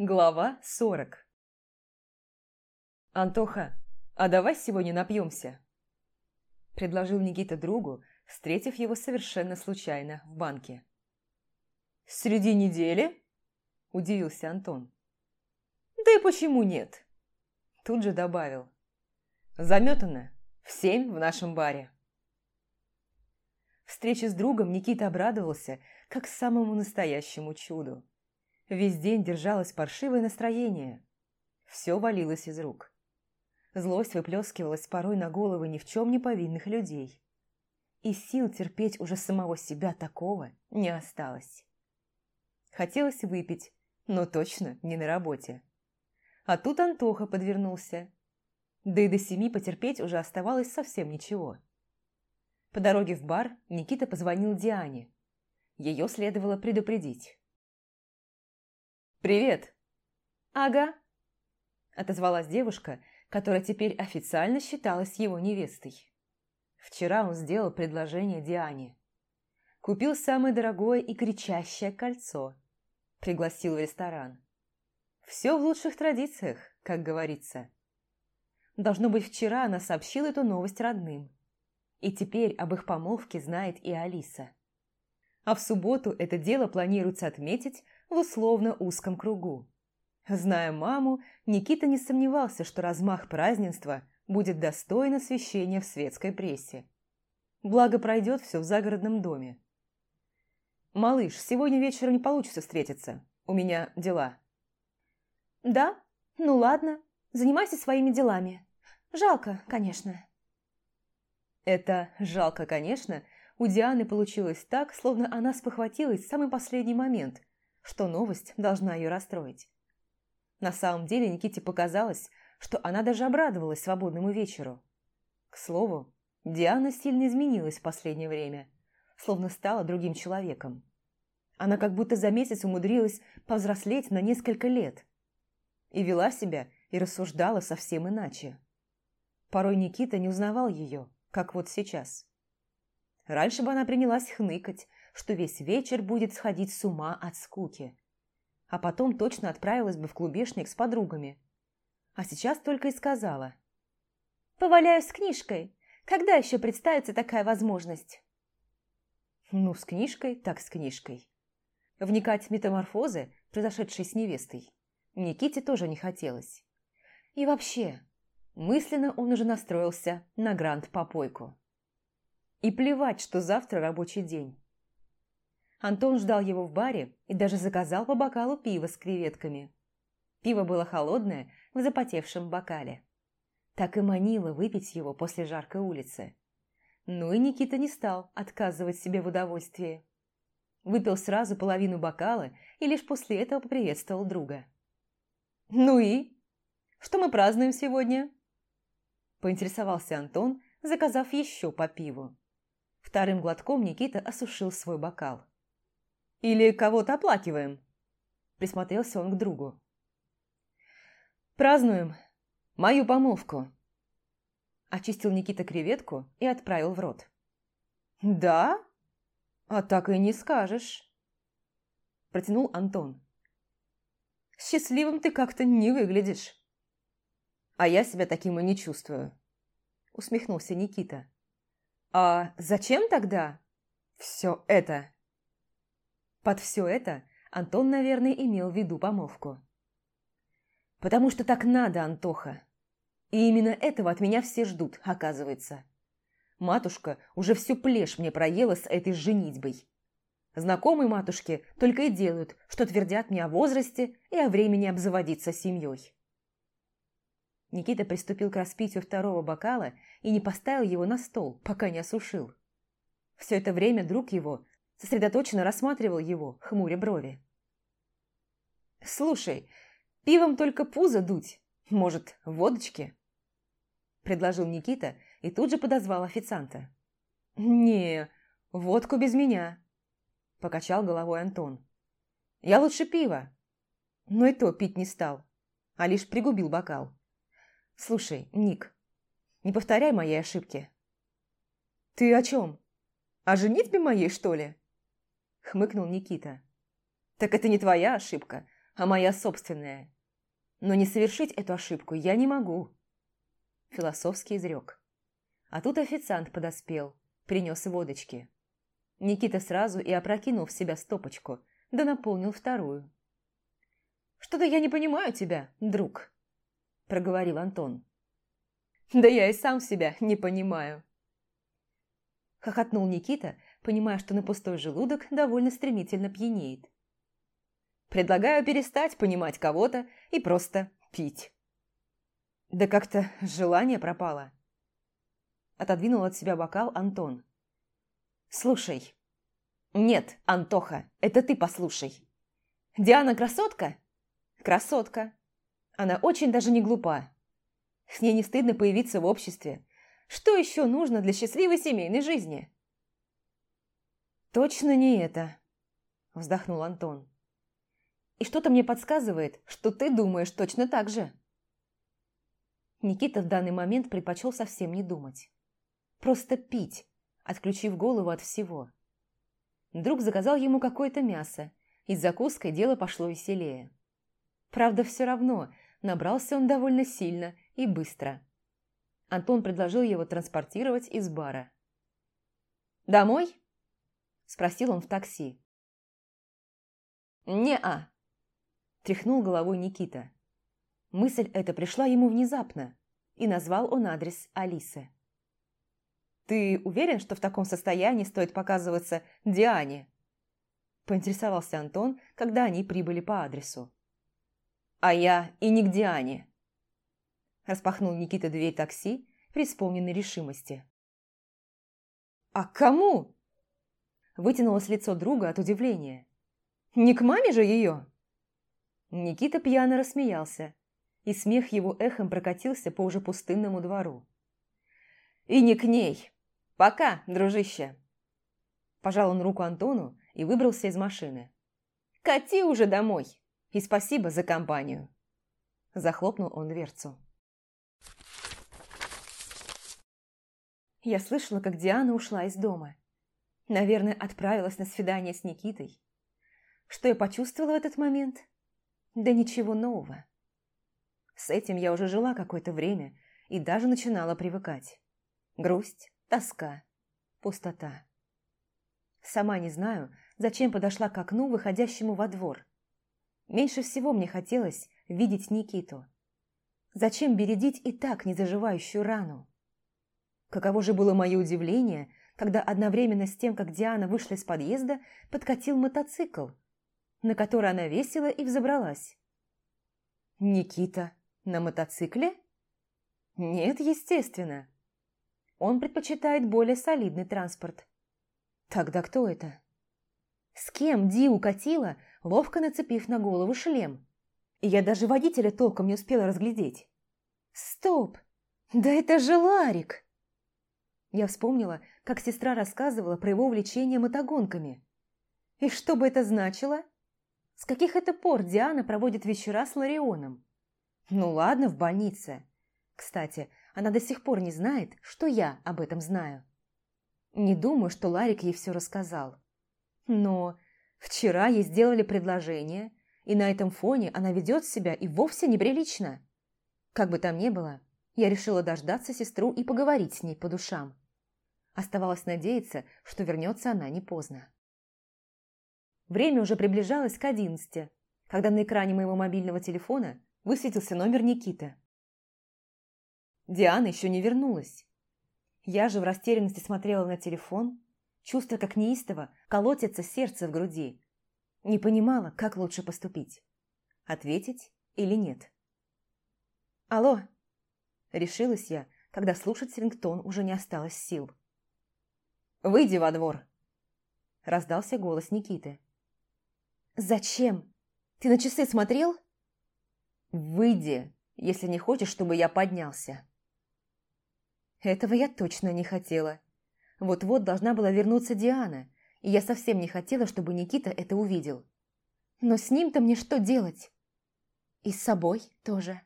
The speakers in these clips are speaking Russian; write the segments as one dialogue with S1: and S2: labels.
S1: Глава 40 «Антоха, а давай сегодня напьемся?» Предложил Никита другу, встретив его совершенно случайно в банке. «Среди недели?» – удивился Антон. «Да и почему нет?» Тут же добавил. «Заметано. В семь в нашем баре». Встрече с другом Никита обрадовался, как самому настоящему чуду. Весь день держалось паршивое настроение. Все валилось из рук. Злость выплескивалась порой на головы ни в чем не повинных людей. И сил терпеть уже самого себя такого не осталось. Хотелось выпить, но точно не на работе. А тут Антоха подвернулся. Да и до семи потерпеть уже оставалось совсем ничего. По дороге в бар Никита позвонил Диане. Ее следовало предупредить. «Привет!» «Ага», – отозвалась девушка, которая теперь официально считалась его невестой. Вчера он сделал предложение Диане. Купил самое дорогое и кричащее кольцо. Пригласил в ресторан. Все в лучших традициях, как говорится. Должно быть, вчера она сообщила эту новость родным. И теперь об их помолвке знает и Алиса. А в субботу это дело планируется отметить в условно узком кругу. Зная маму, Никита не сомневался, что размах празднества будет достоин освещения в светской прессе. Благо пройдет все в загородном доме. «Малыш, сегодня вечером не получится встретиться. У меня дела».
S2: «Да? Ну ладно. Занимайся своими делами. Жалко, конечно».
S1: Это «жалко, конечно» у Дианы получилось так, словно она спохватилась в самый последний момент, что новость должна ее расстроить. На самом деле Никите показалось, что она даже обрадовалась свободному вечеру. К слову, Диана сильно изменилась в последнее время, словно стала другим человеком. Она как будто за месяц умудрилась повзрослеть на несколько лет. И вела себя, и рассуждала совсем иначе. Порой Никита не узнавал ее, как вот сейчас. Раньше бы она принялась хныкать, что весь вечер будет сходить с ума от скуки. А потом точно отправилась бы в клубешник с подругами. А сейчас только и сказала.
S2: «Поваляюсь с книжкой. Когда еще представится такая возможность?»
S1: Ну, с книжкой, так с книжкой. Вникать в метаморфозы, произошедшие с невестой, Никите тоже не хотелось. И вообще, мысленно он уже настроился на грант-попойку. И плевать, что завтра рабочий день. Антон ждал его в баре и даже заказал по бокалу пива с креветками. Пиво было холодное, в запотевшем бокале. Так и манило выпить его после жаркой улицы. Ну и Никита не стал отказывать себе в удовольствии. Выпил сразу половину бокала и лишь после этого поприветствовал друга. «Ну и? Что мы празднуем сегодня?» Поинтересовался Антон, заказав еще по пиву. Вторым глотком Никита осушил свой бокал. Или кого-то оплакиваем?» Присмотрелся он к другу. «Празднуем мою помолвку!» Очистил Никита креветку и отправил в рот. «Да? А так и не скажешь!» Протянул Антон. «Счастливым ты как-то не выглядишь!» «А я себя таким и не чувствую!» Усмехнулся Никита. «А зачем тогда все это?» Под все это Антон, наверное, имел в виду помолвку. «Потому что так надо, Антоха. И именно этого от меня все ждут, оказывается. Матушка уже всю плешь мне проела с этой женитьбой. Знакомые матушки только и делают, что твердят мне о возрасте и о времени обзаводиться семьей». Никита приступил к распитию второго бокала и не поставил его на стол, пока не осушил. Все это время друг его сосредоточенно рассматривал его, хмуря брови. «Слушай, пивом только пузо дуть. Может, водочки?» Предложил Никита и тут же подозвал официанта. «Не, водку без меня», – покачал головой Антон. «Я лучше пиво». Но и то пить не стал, а лишь пригубил бокал. «Слушай, Ник, не повторяй моей ошибки». «Ты о чем? О женитьбе моей, что ли?» Хмыкнул Никита. «Так это не твоя ошибка, а моя собственная. Но не совершить эту ошибку я не могу. Философский изрек. А тут официант подоспел, принес водочки. Никита сразу и опрокинул в себя стопочку, да наполнил вторую. «Что-то я не понимаю тебя, друг», – проговорил Антон. «Да я и сам себя не понимаю». Хохотнул Никита, понимая, что на пустой желудок довольно стремительно пьянеет. «Предлагаю перестать понимать кого-то и просто пить». «Да как-то желание пропало». Отодвинул от себя бокал Антон. «Слушай». «Нет, Антоха, это ты послушай. Диана красотка?» «Красотка. Она очень даже не глупа. С ней не стыдно появиться в обществе. Что еще нужно для счастливой семейной жизни?» «Точно не это», – вздохнул Антон. «И что-то мне подсказывает, что ты думаешь точно так же». Никита в данный момент предпочел совсем не думать. Просто пить, отключив голову от всего. Друг заказал ему какое-то мясо, и с закуской дело пошло веселее. Правда, все равно набрался он довольно сильно и быстро. Антон предложил его транспортировать из бара. «Домой?» – спросил он в такси. «Не-а», – тряхнул головой Никита. Мысль эта пришла ему внезапно, и назвал он адрес Алисы. «Ты уверен, что в таком состоянии стоит показываться Диане?» Поинтересовался Антон, когда они прибыли по адресу. «А я и не к Диане!» Распахнул Никита дверь такси при исполненной решимости. «А кому?» Вытянулось лицо друга от удивления. «Не к маме же ее?» Никита пьяно рассмеялся, и смех его эхом прокатился по уже пустынному двору. «И не к ней!» «Пока, дружище!» Пожал он руку Антону и выбрался из машины. «Кати уже домой! И спасибо за компанию!» Захлопнул он дверцу. Я слышала, как Диана ушла из дома. Наверное, отправилась на свидание с Никитой. Что я почувствовала в этот момент? Да ничего нового. С этим я уже жила какое-то время и даже начинала привыкать. Грусть, Тоска. Пустота. Сама не знаю, зачем подошла к окну, выходящему во двор. Меньше всего мне хотелось видеть Никиту. Зачем бередить и так незаживающую рану? Каково же было мое удивление, когда одновременно с тем, как Диана вышла из подъезда, подкатил мотоцикл, на который она весила и взобралась. «Никита на мотоцикле?» «Нет, естественно. Он предпочитает более солидный транспорт. Тогда кто это? С кем Ди укатила, ловко нацепив на голову шлем? И я даже водителя толком не успела разглядеть. Стоп! Да это же Ларик! Я вспомнила, как сестра рассказывала про его увлечение мотогонками. И что бы это значило? С каких это пор Диана проводит вечера с Ларионом? Ну ладно, в больнице. Кстати, она до сих пор не знает, что я об этом знаю. Не думаю, что Ларик ей все рассказал. Но вчера ей сделали предложение, и на этом фоне она ведет себя и вовсе неприлично. Как бы там ни было, я решила дождаться сестру и поговорить с ней по душам. Оставалось надеяться, что вернется она не поздно. Время уже приближалось к одиннадцати, когда на экране моего мобильного телефона высветился номер Никиты. Диана еще не вернулась. Я же в растерянности смотрела на телефон, чувствуя, как неистово колотится сердце в груди. Не понимала, как лучше поступить. Ответить или нет. «Алло!» Решилась я, когда слушать рингтон уже не осталось сил. «Выйди во двор!» Раздался голос Никиты. «Зачем? Ты на часы смотрел?» «Выйди, если не хочешь, чтобы я поднялся». Этого я точно не хотела. Вот-вот должна была вернуться Диана, и я совсем не хотела, чтобы Никита это увидел. Но с ним-то мне что делать? И с собой тоже.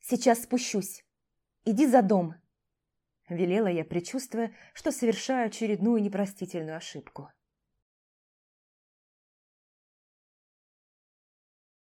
S1: «Сейчас спущусь. Иди за дом», – велела я, предчувствуя, что совершаю очередную непростительную ошибку.